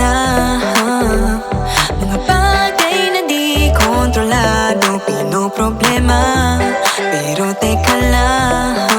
lang Mga bagay na di kontrolado Pinoproblema. Pero teka lang.